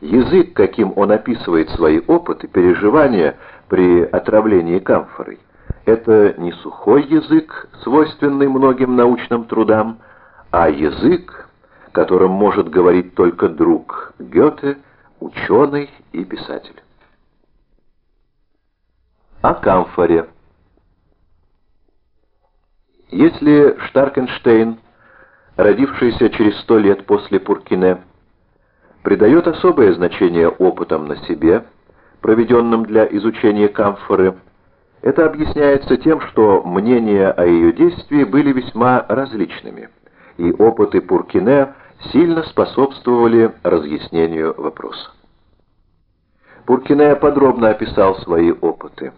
язык, каким он описывает свои опыты, переживания при отравлении камфорой, это не сухой язык, свойственный многим научным трудам, а язык, которым может говорить только друг Гёте, ученый и писатель. О камфоре. Если Штаркенштейн, родившийся через сто лет после Пуркине, придает особое значение опытам на себе, проведенным для изучения камфоры, это объясняется тем, что мнения о ее действии были весьма различными, и опыты Пуркине сильно способствовали разъяснению вопроса. Пуркине подробно описал свои опыты.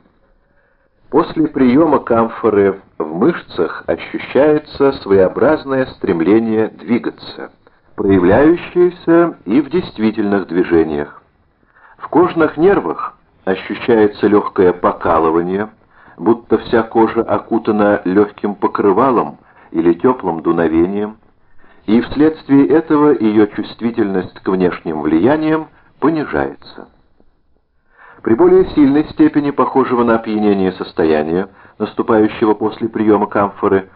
После приема камфоры в мышцах ощущается своеобразное стремление двигаться, проявляющееся и в действительных движениях. В кожных нервах ощущается легкое покалывание, будто вся кожа окутана легким покрывалом или теплым дуновением, и вследствие этого ее чувствительность к внешним влияниям понижается. При более сильной степени похожего на опьянение состояния, наступающего после приема камфоры,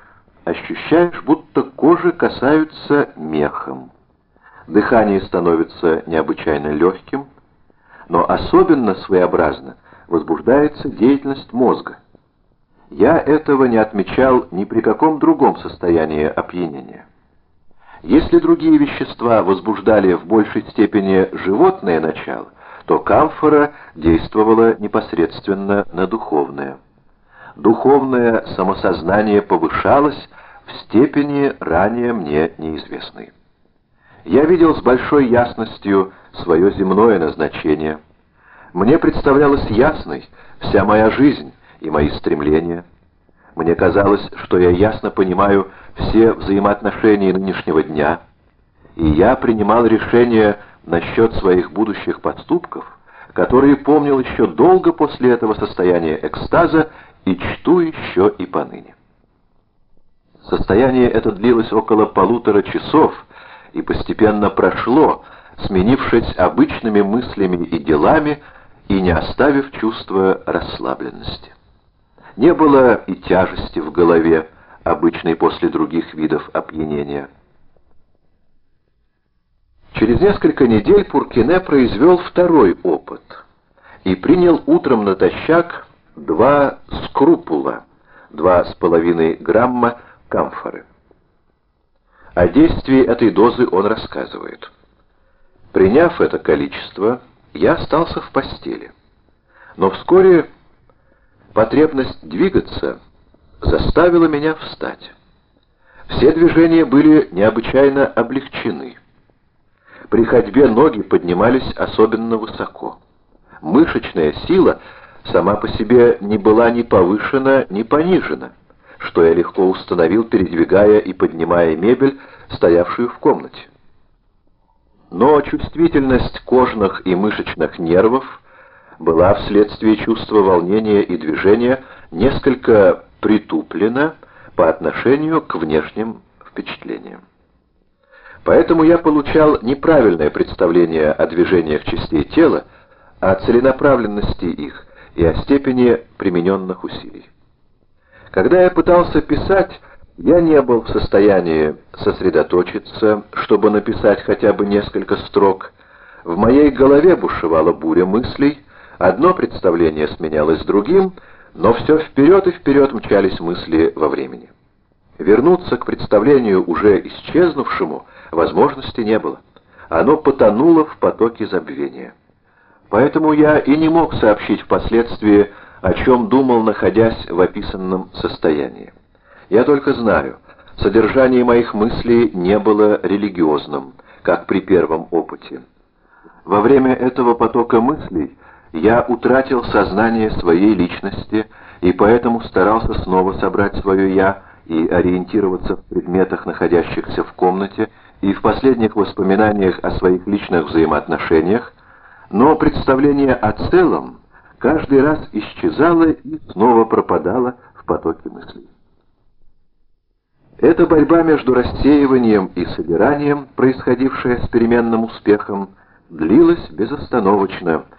ощущаешь, будто кожи касаются мехом. Дыхание становится необычайно легким, но особенно своеобразно возбуждается деятельность мозга. Я этого не отмечал ни при каком другом состоянии опьянения. Если другие вещества возбуждали в большей степени животное начало, то камфора действовала непосредственно на духовное. Духовное самосознание повышалось в степени ранее мне неизвестной. Я видел с большой ясностью свое земное назначение. Мне представлялась ясной вся моя жизнь и мои стремления. Мне казалось, что я ясно понимаю все взаимоотношения нынешнего дня, и я принимал решения насчет своих будущих поступков, которые помнил еще долго после этого состояния экстаза и чту еще и поныне. Состояние это длилось около полутора часов и постепенно прошло, сменившись обычными мыслями и делами и не оставив чувства расслабленности. Не было и тяжести в голове, обычной после других видов опьянения. Через несколько недель Пуркине произвел второй опыт и принял утром натощак два скрупула, два с половиной грамма камфоры. О действии этой дозы он рассказывает. Приняв это количество, я остался в постели. Но вскоре потребность двигаться заставила меня встать. Все движения были необычайно облегчены. При ходьбе ноги поднимались особенно высоко. Мышечная сила сама по себе не была ни повышена, ни понижена, что я легко установил, передвигая и поднимая мебель, стоявшую в комнате. Но чувствительность кожных и мышечных нервов была вследствие чувства волнения и движения несколько притуплена по отношению к внешним впечатлениям. Поэтому я получал неправильное представление о движениях частей тела, о целенаправленности их и о степени примененных усилий. Когда я пытался писать, я не был в состоянии сосредоточиться, чтобы написать хотя бы несколько строк. В моей голове бушевала буря мыслей, одно представление сменялось другим, но все вперед и вперед мчались мысли во времени. Вернуться к представлению уже исчезнувшему – возможности не было. Оно потонуло в потоке забвения. Поэтому я и не мог сообщить впоследствии, о чем думал, находясь в описанном состоянии. Я только знаю, содержание моих мыслей не было религиозным, как при первом опыте. Во время этого потока мыслей я утратил сознание своей личности и поэтому старался снова собрать свое «я» и ориентироваться в предметах, находящихся в комнате, и в последних воспоминаниях о своих личных взаимоотношениях, но представление о целом каждый раз исчезало и снова пропадало в потоке мыслей. Эта борьба между рассеиванием и собиранием, происходившая с переменным успехом, длилась безостановочно,